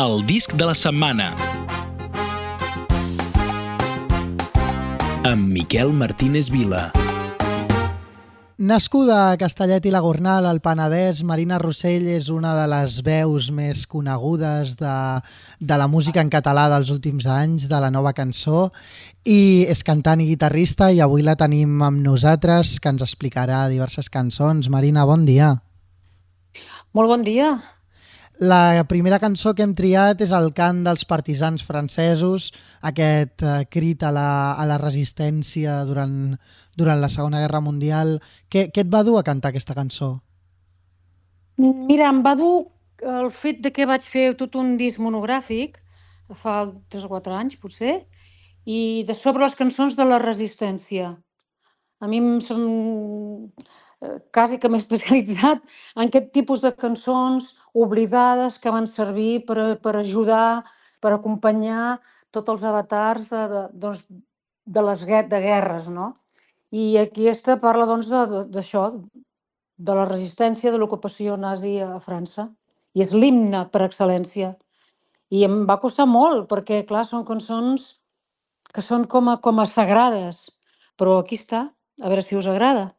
El disc de la setmana. Amb Miquel Martínez Vila. Nascuda a Castellet i la Gornal, al Penedès, Marina Rossell és una de les veus més conegudes de, de la música en català dels últims anys, de la nova cançó, i és cantant i guitarrista i avui la tenim amb nosaltres, que ens explicarà diverses cançons. Marina, bon dia. Molt bon dia. La primera cançó que hem triat és el cant dels partisans francesos, aquest eh, crit a la, a la resistència durant, durant la Segona Guerra Mundial. Què, què et va dur a cantar aquesta cançó? Mira, em va dur el fet de que vaig fer tot un disc monogràfic fa 3 o 4 anys, potser, i de sobre les cançons de la resistència. A mi em són eh, quasi que m'he especialitzat en aquest tipus de cançons oblidades que van servir per, per ajudar, per acompanyar tots els avatars de, de, doncs, de les de guerres, no? I aquesta parla doncs d'això, de, de la resistència de l'ocupació nazi a França. I és l'himne per excel·lència. I em va costar molt, perquè, clar, són cançons que són com a, com a sagrades. Però aquí està, a veure si us agrada.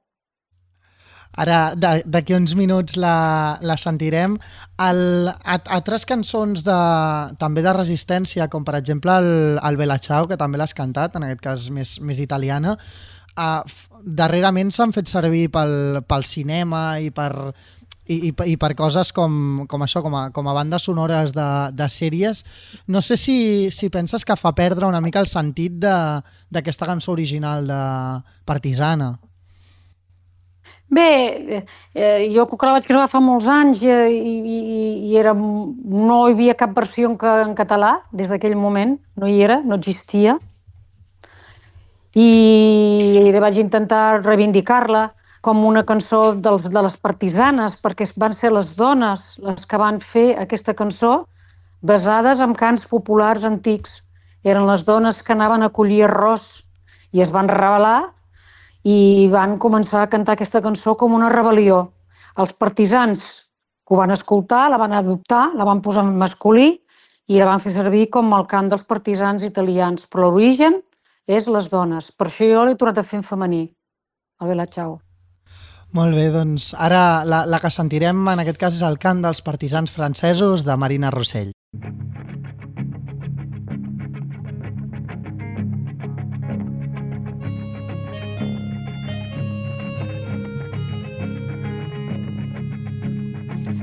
Ara, d'aquí uns minuts la, la sentirem. El, a, altres cançons de, també de resistència, com per exemple el, el Bella Ciao, que també l'has cantat, en aquest cas més, més italiana, uh, darrerament s'han fet servir pel, pel cinema i per, i, i, i per coses com, com això, com a, com a bandes sonores de, de sèries. No sé si, si penses que fa perdre una mica el sentit d'aquesta cançó original de Partisana. Bé, eh, jo que la vaig gravar fa molts anys eh, i, i, i era, no hi havia cap versió en, en català des d'aquell moment, no hi era, no existia. I, vaig intentar reivindicar-la com una cançó dels, de les partisanes, perquè van ser les dones les que van fer aquesta cançó basades en cants populars antics. Eren les dones que anaven a collir arròs i es van rebel·lar i van començar a cantar aquesta cançó com una rebel·lió. Els partisans que ho van escoltar, la van adoptar, la van posar en masculí i la van fer servir com el cant dels partisans italians. Però l'origen és les dones. Per això jo l'he tornat a fer en femení. A Bella Ciao. Molt bé, doncs ara la, la que sentirem en aquest cas és el cant dels partisans francesos de Marina Rossell.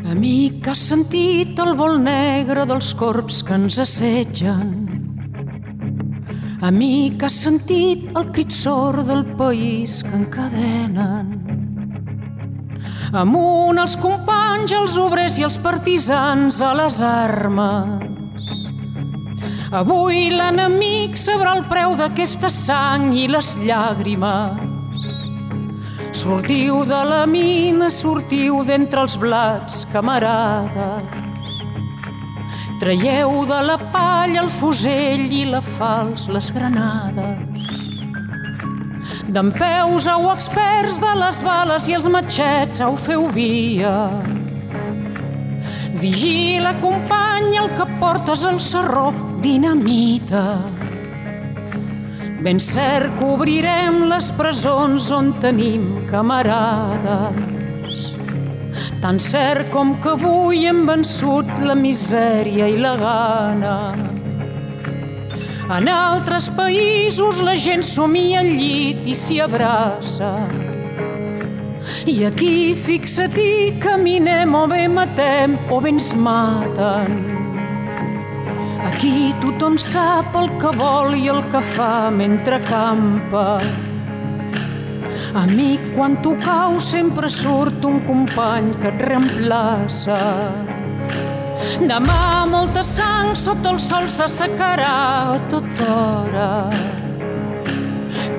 Amic, has sentit el vol negre dels corps que ens assetgen. Amic, has sentit el crit sord del país que encadenen. Amunt els companys, els obrers i els partisans a les armes. Avui l'enemic sabrà el preu d'aquesta sang i les llàgrimes Sortiu de la mina, sortiu d'entre els blats, camarades. Traieu de la palla el fusell i la fals, les granades. D'en peus au experts de les bales i els matxets au feu via. Vigila, companya, el que portes al serró, dinamita. Ben cert que obrirem les presons on tenim camarades. Tan cert com que avui hem vençut la misèria i la gana. En altres països la gent somia al llit i s'hi abraça. I aquí, fixa-t'hi, caminem o bé matem o bé ens maten. Aquí tothom sap el que vol i el que fa mentre campa. Amic, quan tu cau sempre surt un company que et reemplaça. Demà molta sang sota el sol s'assecarà a tota hora.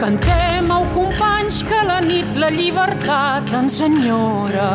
Cantem, au companys, que la nit la llibertat ens enyora.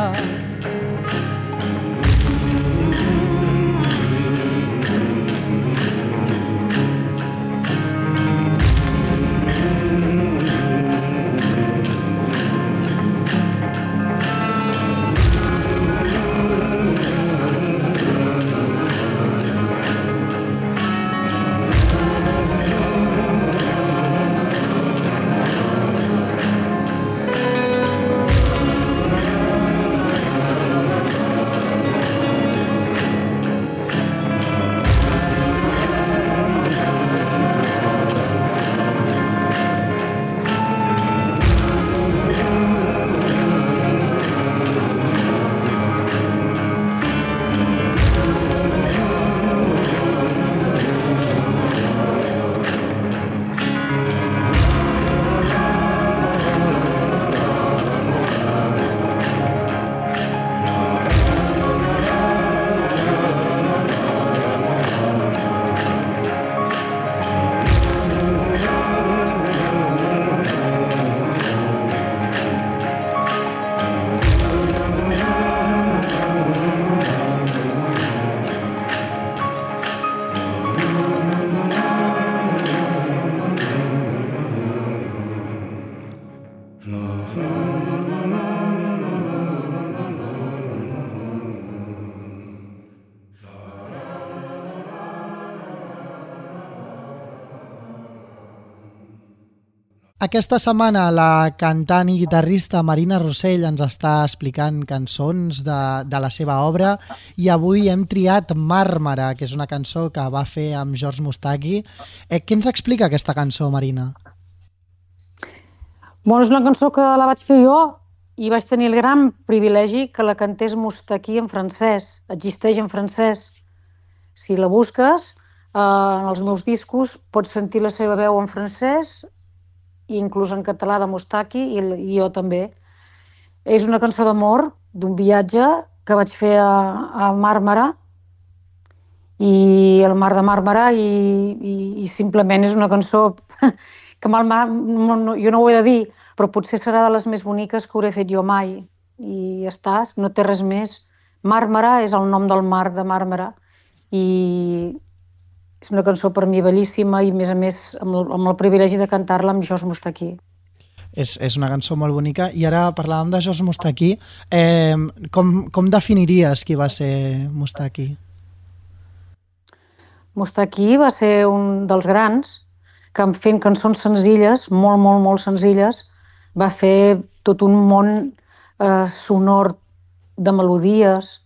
Aquesta setmana la cantant i guitarrista Marina Rossell ens està explicant cançons de, de la seva obra i avui hem triat Màrmara, que és una cançó que va fer amb George Mustaki. Eh, què ens explica aquesta cançó, Marina? Bueno, és una cançó que la vaig fer jo i vaig tenir el gran privilegi que la cantés Mustaki en francès. Existeix en francès. Si la busques, eh, en els meus discos pots sentir la seva veu en francès i inclús en català de Mustaki i, i jo també. És una cançó d'amor d'un viatge que vaig fer a, a Màrmara i el mar de Màrmara i, i, i simplement és una cançó que mal, no, no, jo no ho he de dir, però potser serà de les més boniques que hauré fet jo mai. I ja estàs, no té res més. Màrmara és el nom del mar de Màrmara i és una cançó per mi bellíssima i, a més a més, amb el, amb el privilegi de cantar-la amb Jos Mustaquí. És, és una cançó molt bonica. I ara parlàvem de Jos Mustaquí. Eh, com, com definiries qui va ser Mustaquí? Mustaquí va ser un dels grans que fent cançons senzilles, molt, molt, molt senzilles, va fer tot un món eh, sonor de melodies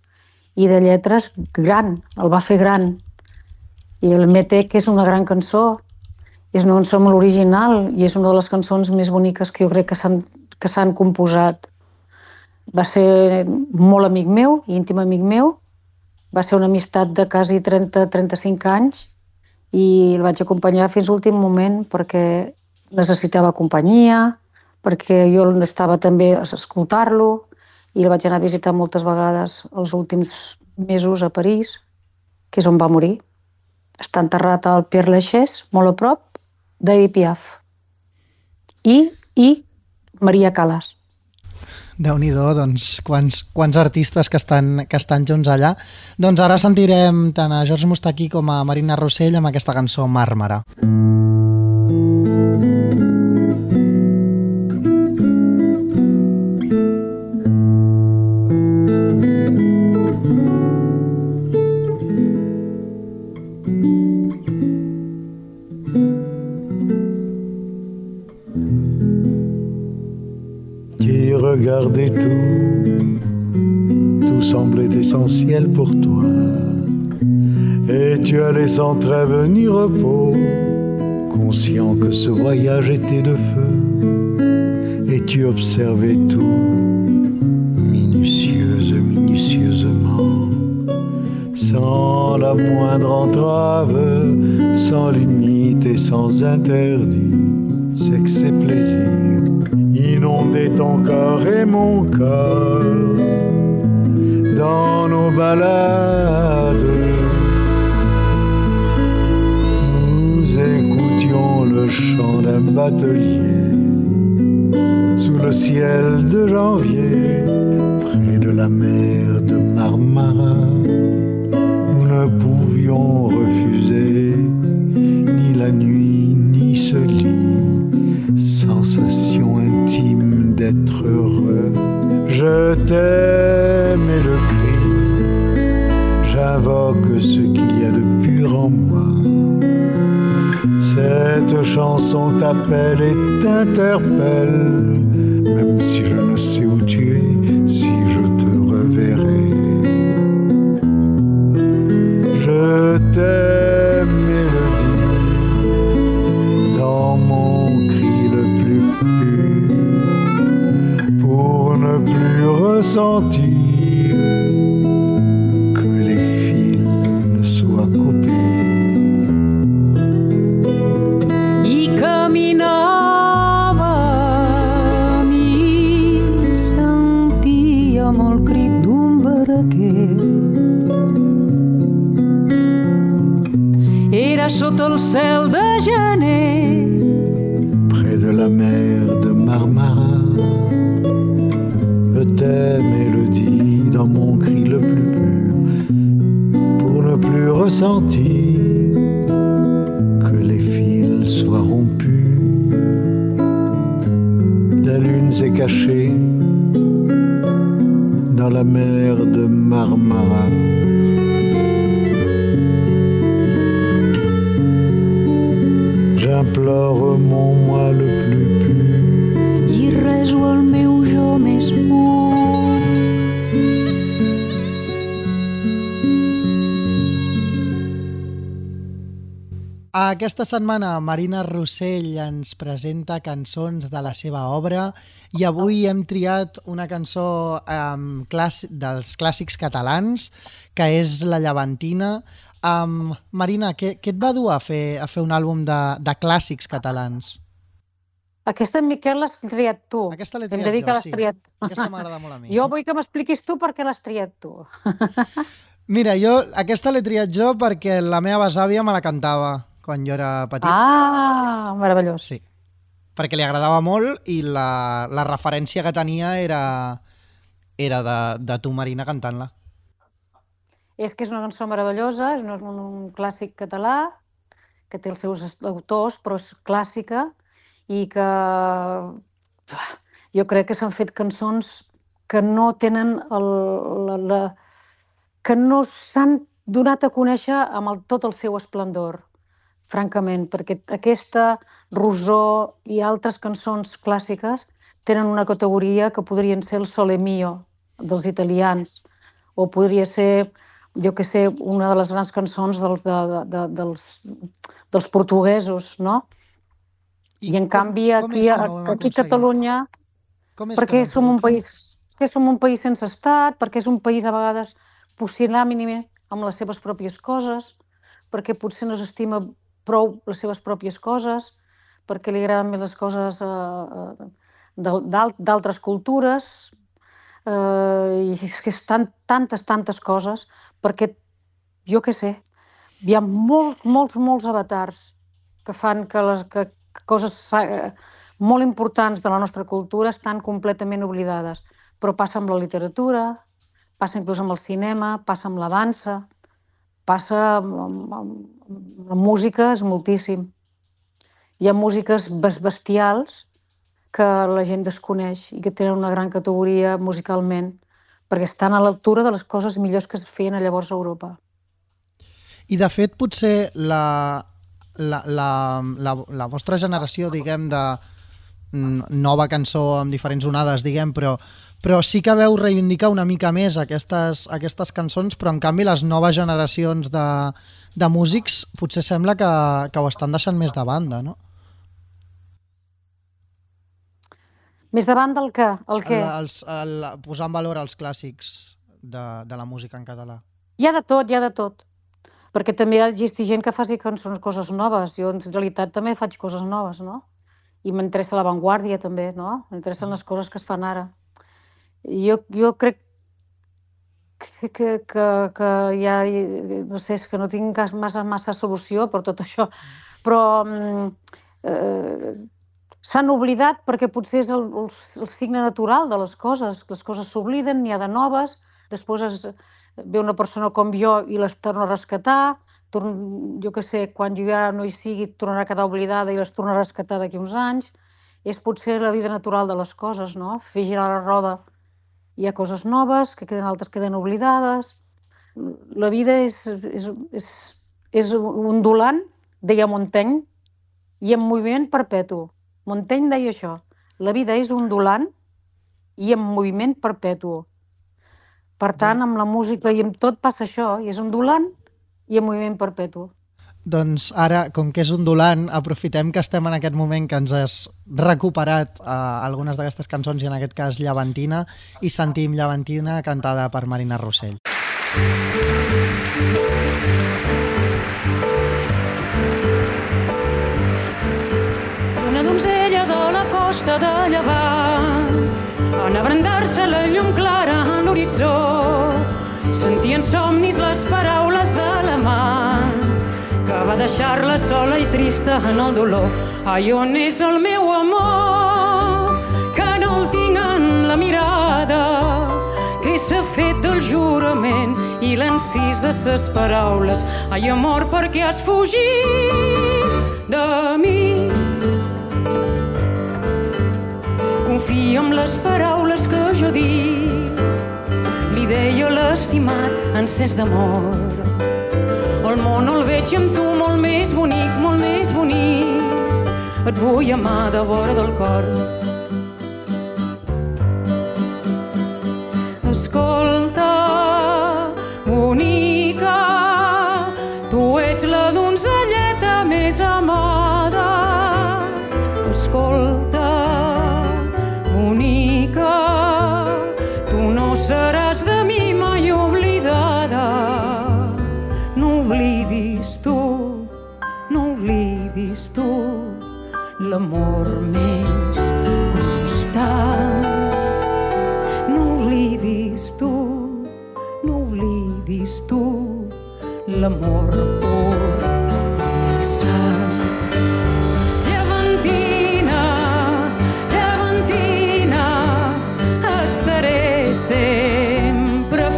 i de lletres gran, el va fer gran. I el Metec és una gran cançó, és una cançó molt original i és una de les cançons més boniques que jo crec que s'han composat. Va ser molt amic meu, íntim amic meu, va ser una amistat de quasi 30-35 anys i el vaig acompanyar fins l'últim moment perquè necessitava companyia, perquè jo estava també a escoltar-lo i el vaig anar a visitar moltes vegades els últims mesos a París, que és on va morir. Està enterrat al Père Lachaise, molt a prop d'Edith Piaf. I, i Maria Calas. déu nhi doncs, quants, quants artistes que estan, que estan junts allà. Doncs ara sentirem tant a George Mustaquí com a Marina Rossell amb aquesta cançó Màrmara. Regardais tout, tout semblait essentiel pour toi. Et tu allais sans trêve ni repos, conscient que ce voyage était de feu. Et tu observais tout, minutieuse, minutieusement, sans la moindre entrave, sans limite et sans interdit, c'est que c'est plaisir inonder ton corps et mon corps dans nos balades. Nous écoutions le chant d'un batelier sous le ciel de janvier, près de la mer de Marmara. Nous ne pouvions Je t'aime et le cri, j'invoque ce qu'il y a de pur en moi. Cette chanson t'appelle et t'interpelle, même si je ne sais où tu es, ressentir que les fils ne soient coupés. i caminàvem i sentíem el crit d'un barquer. Era cel de gener, près de la mer de Marmara. Dis dans mon cri le plus pur, pour ne plus ressentir que les fils soient rompus. La lune s'est cachée dans la mer de Marmara. J'implore mon moi le plus pur Aquesta setmana Marina Rossell ens presenta cançons de la seva obra i avui hem triat una cançó um, clàss dels clàssics catalans, que és La Llevantina. Um, Marina, què, què et va dur a fer, a fer un àlbum de, de clàssics catalans? Aquesta, Miquel, l'has triat tu. Aquesta l'he triat jo, sí. triat. Aquesta m'agrada molt a mi. Jo vull que m'expliquis tu per què l'has triat tu. Mira, jo aquesta l'he triat jo perquè la meva besàvia me la cantava quan jo era petit. Ah, meravellós. Sí, perquè li agradava molt i la, la referència que tenia era, era de, de tu, Marina, cantant-la. És que és una cançó meravellosa, és un, un, un clàssic català que té els seus autors, però és clàssica i que jo crec que s'han fet cançons que no tenen el, la, la, que no s'han donat a conèixer amb el, tot el seu esplendor, francament, perquè aquesta Rosó i altres cançons clàssiques tenen una categoria que podrien ser el Sole Mio dels italians, o podria ser, jo que sé, una de les grans cançons dels, de, de, de, dels, dels portuguesos, no? I, en canvi aquí, que no aquí a? Catalunya Com és perquè no som un país que som un país sense estat, perquè és un país a vegades pusil·làmine amb les seves pròpies coses, perquè potser no s'estima prou les seves pròpies coses, perquè li agraden més les coses eh, eh, d'al- d'al- d'altres cultures, eh, i és que és tant, tantes, tantes coses, perquè jo què sé, hi ha molts, molts, molts avatars que fan que, les, que, que coses eh, molt importants de la nostra cultura estan completament oblidades. Però passa amb la literatura, passa inclús amb el cinema, passa amb la dansa, passa amb, amb, amb, és moltíssim. Hi ha músiques bes- bestials que la gent desconeix i que tenen una gran categoria musicalment, perquè estan a l'altura de les coses millors que es feien a llavors a Europa. I de fet, potser la, la, la, la, la vostra generació, diguem, de nova cançó amb diferents onades, diguem, però, però sí que veu reivindicar una mica més aquestes, aquestes cançons, però en canvi les noves generacions de, de músics potser sembla que, que ho estan deixant més de banda, no? Més davant del que? El què? El, els, el, posar en valor els clàssics de, de la música en català. Hi ha de tot, hi ha de tot. Perquè també hi ha existir gent que faci cançons, coses noves. Jo, en realitat, també faig coses noves, no? I m'interessa l'avantguàrdia, també, no? M'interessen les coses que es fan ara. Jo, jo crec que, que, que, que ja, no sé, és que no tinc cas- massa, massa solució per tot això, però mm, eh, s'han oblidat perquè potser és el, el, el signe natural de les coses. Les coses s'obliden, n'hi ha de noves, després es, ve una persona com jo i les torna a rescatar, jo que sé, quan jo ja no hi sigui, tornarà a quedar oblidada i les torna a rescatar d'aquí uns anys. És potser la vida natural de les coses, no? Fer girar la roda. Hi ha coses noves, que queden altres queden oblidades. La vida és, és, és, és ondulant, deia Montaigne, i en moviment perpetu. Montaigne deia això. La vida és ondulant i en moviment perpetu. Per tant, amb la música i amb tot passa això, i és ondulant i en moviment perpetu. Doncs ara, com que és ondulant, aprofitem que estem en aquest moment que ens has recuperat eh, algunes d'aquestes cançons, i en aquest cas Llevantina, i sentim Llevantina cantada per Marina Rossell. Una donzella de la costa de llevant en abrandar-se la llum clara en l'horitzó sentia en somnis les paraules de l'amant que va deixar-la sola i trista en el dolor. Ai, on és el meu amor que no el tinc en la mirada? Que s'ha fet el jurament i l'encís de ses paraules? Ai, amor, per què has fugit de mi? Confia en les paraules que jo dic deia l'estimat encès d'amor. El món el veig amb tu molt més bonic, molt més bonic. Et vull amar de vora del cor. Escolta, bonica, tu ets la donzelleta més amada. Escolta, d'amor més constant. No oblidis tu, no oblidis tu l'amor pur i sant.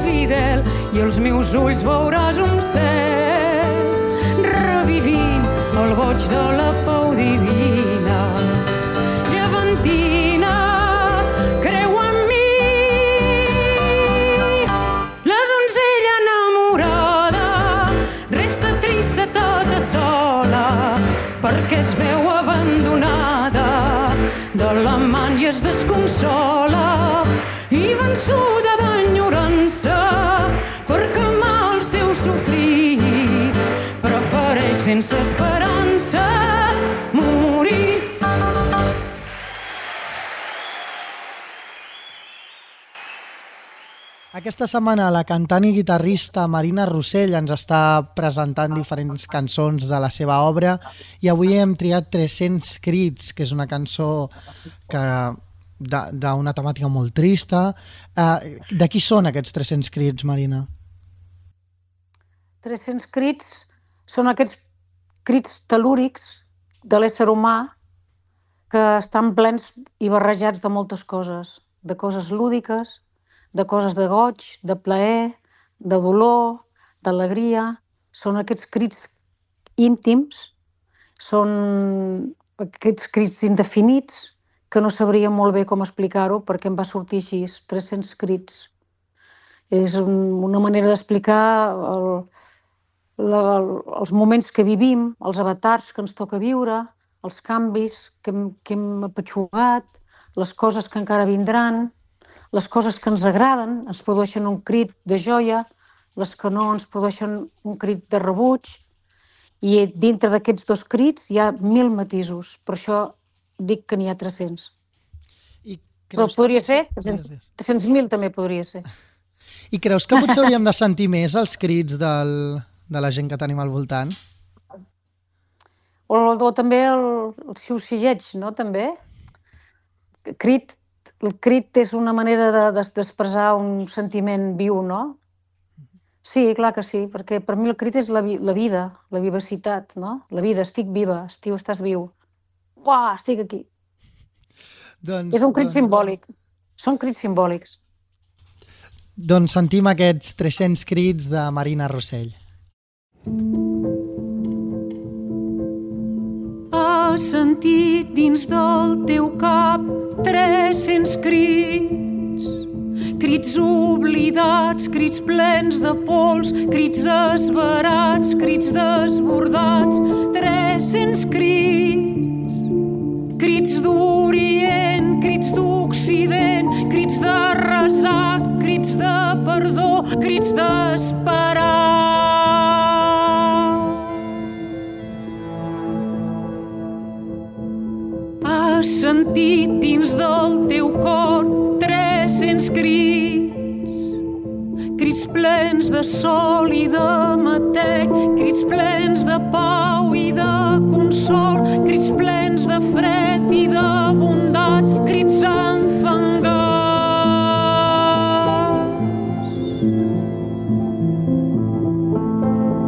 Fidel i els meus ulls veuràs un cel revivint el goig de la pau es veu abandonada de la man i es desconsola i vençuda d'enyorança perquè el seu sofrir prefereix sense esperança morir. Aquesta setmana la cantant i guitarrista Marina Rossell ens està presentant diferents cançons de la seva obra i avui hem triat 300 crits, que és una cançó que d'una temàtica molt trista. Eh, de qui són aquests 300 crits, Marina? 300 crits són aquests crits telúrics de l'ésser humà que estan plens i barrejats de moltes coses, de coses lúdiques, de coses de goig, de plaer, de dolor, d'alegria. Són aquests crits íntims, són aquests crits indefinits, que no sabria molt bé com explicar-ho perquè em va sortir així, 300 crits. És una manera d'explicar el, la, els moments que vivim, els avatars que ens toca viure, els canvis que hem, que hem apatxugat, les coses que encara vindran, les coses que ens agraden ens produeixen un crit de joia, les que no ens produeixen un crit de rebuig, i dintre d'aquests dos crits hi ha mil matisos. Per això dic que n'hi ha 300. I Però podria que... ser 300.000 300. també podria ser. I creus que potser hauríem de sentir més els crits del, de la gent que tenim al voltant? O, o també el, el xiu-xigeig, no? També. Crit el crit és una manera d'expressar de, de, un sentiment viu, no? Sí, clar que sí, perquè per mi el crit és la, vi la vida, la vivacitat, no? La vida, estic viva, estiu, estàs viu. Uah, estic aquí. Doncs, és un crit doncs, simbòlic. Són crits simbòlics. Doncs sentim aquests 300 crits de Marina Rossell. Mm. sentit dins del teu cap 300 crits, crits oblidats, crits plens de pols, crits esverats, crits desbordats, 300 crits, crits d'Orient, crits d'Occident, crits de resac, crits de perdó, crits d'esperar. sentit dins del teu cor 300 crits, crits plens de sol i de matec, crits plens de pau i de consol, crits plens de fred i de bondat, crits enfangats.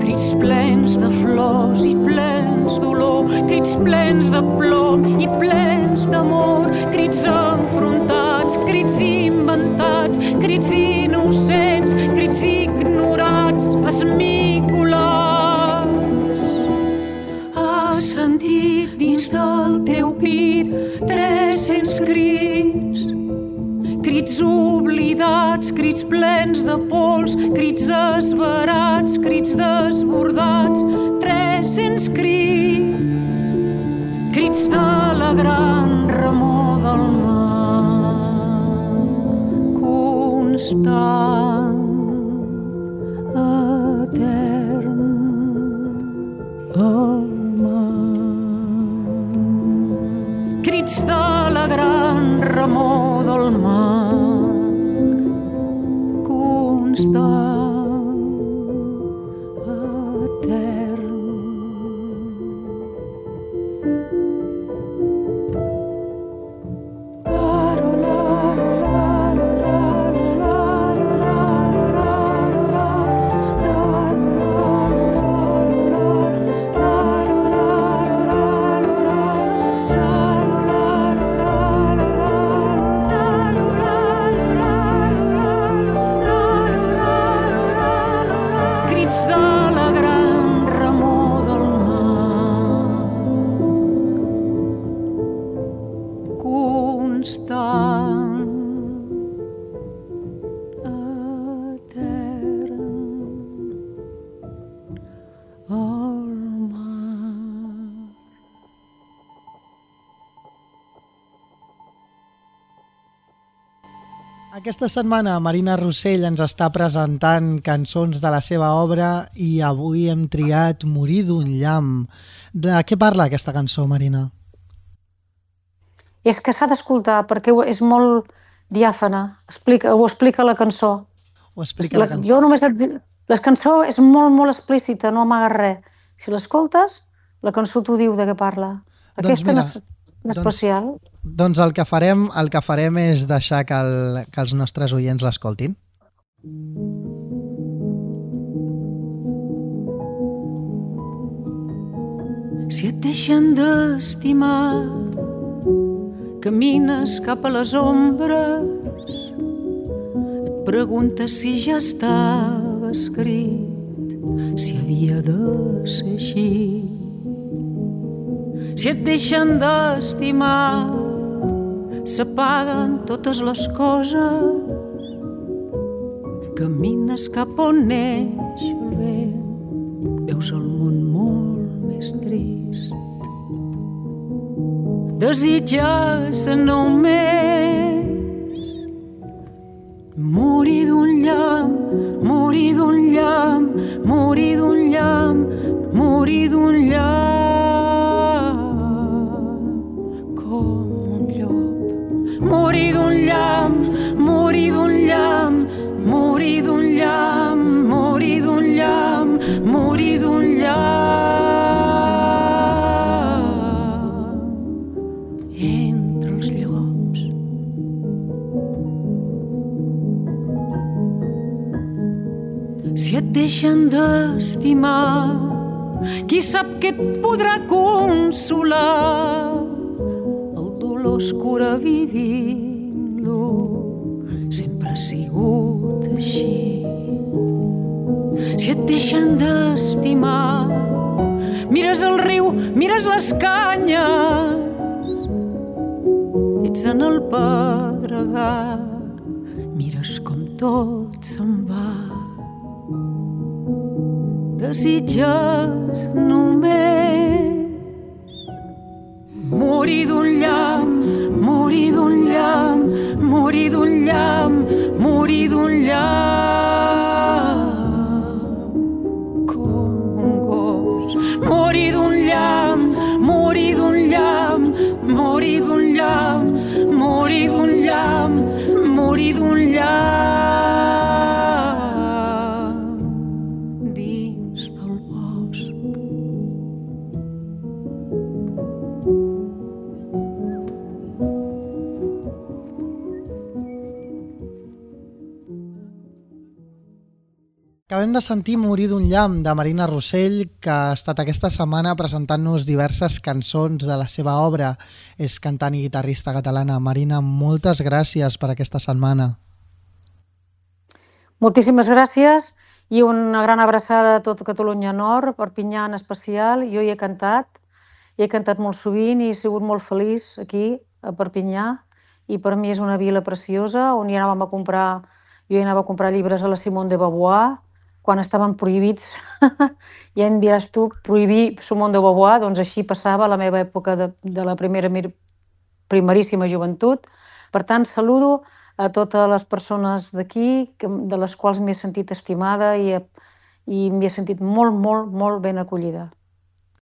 Crits plens de flors i plens plens dolor, crits plens de plom i plens d'amor, crits enfrontats, crits inventats, crits innocents, crits ignorats, esmicolats. Has sentit dins del teu pit 300 crits, crits oblidats, crits plens de pols, crits esverats, 300 crits desbordats, 300 crits, crits de la gran remor del mar constant. crits de la gran remor del mar constant. Aquesta setmana Marina Rossell ens està presentant cançons de la seva obra i avui hem triat Morir d'un llamp. De què parla aquesta cançó, Marina? És que s'ha d'escoltar perquè és molt diàfana, explica, ho explica la cançó. Ho explica la, La, cançó. jo només et dic, la cançó és molt, molt explícita, no amaga res. Si l'escoltes, la cançó t'ho diu de què parla. Doncs Aquesta mira, en es- en especial. Doncs el que farem, el que farem és deixar que, el, que els nostres oients l'escoltin. Si et deixen d'estimar, camines cap a les ombres, et preguntes si ja estava escrit, si havia de ser així. Si et deixen d'estimar, s'apaguen totes les coses, camines cap on neix el vent, veus el món molt més trist. Desitges només morir d'un llamp, morir d'un llamp, morir d'un llamp, morir d'un llamp, d'estimar, qui sap què et podrà consolar? El dolor es cura vivint-lo, sempre ha sigut així. Si et deixen d'estimar, mires el riu, mires les canyes, ets en el pedregar, mires com tot se'n va. Desitges només morir d'un llamp, morir d'un llamp, morir d'un llamp, morir d'un llamp. Acabem de sentir Morir d'un llamp de Marina Rossell, que ha estat aquesta setmana presentant-nos diverses cançons de la seva obra. És cantant i guitarrista catalana. Marina, moltes gràcies per aquesta setmana. Moltíssimes gràcies i una gran abraçada a tot Catalunya Nord, Perpinyà en especial. Jo hi he cantat, hi he cantat molt sovint i he sigut molt feliç aquí, a Perpinyà, i per mi és una vila preciosa on hi anàvem a comprar, jo hi anava a comprar llibres a la Simone de Beauvoir, quan estaven prohibits, ja em diràs tu, prohibir Simone de Beauvoir, doncs així passava la meva època de, de la primera primeríssima joventut. Per tant, saludo a totes les persones d'aquí, de les quals m'he sentit estimada i, i m'hi he sentit molt, molt, molt ben acollida.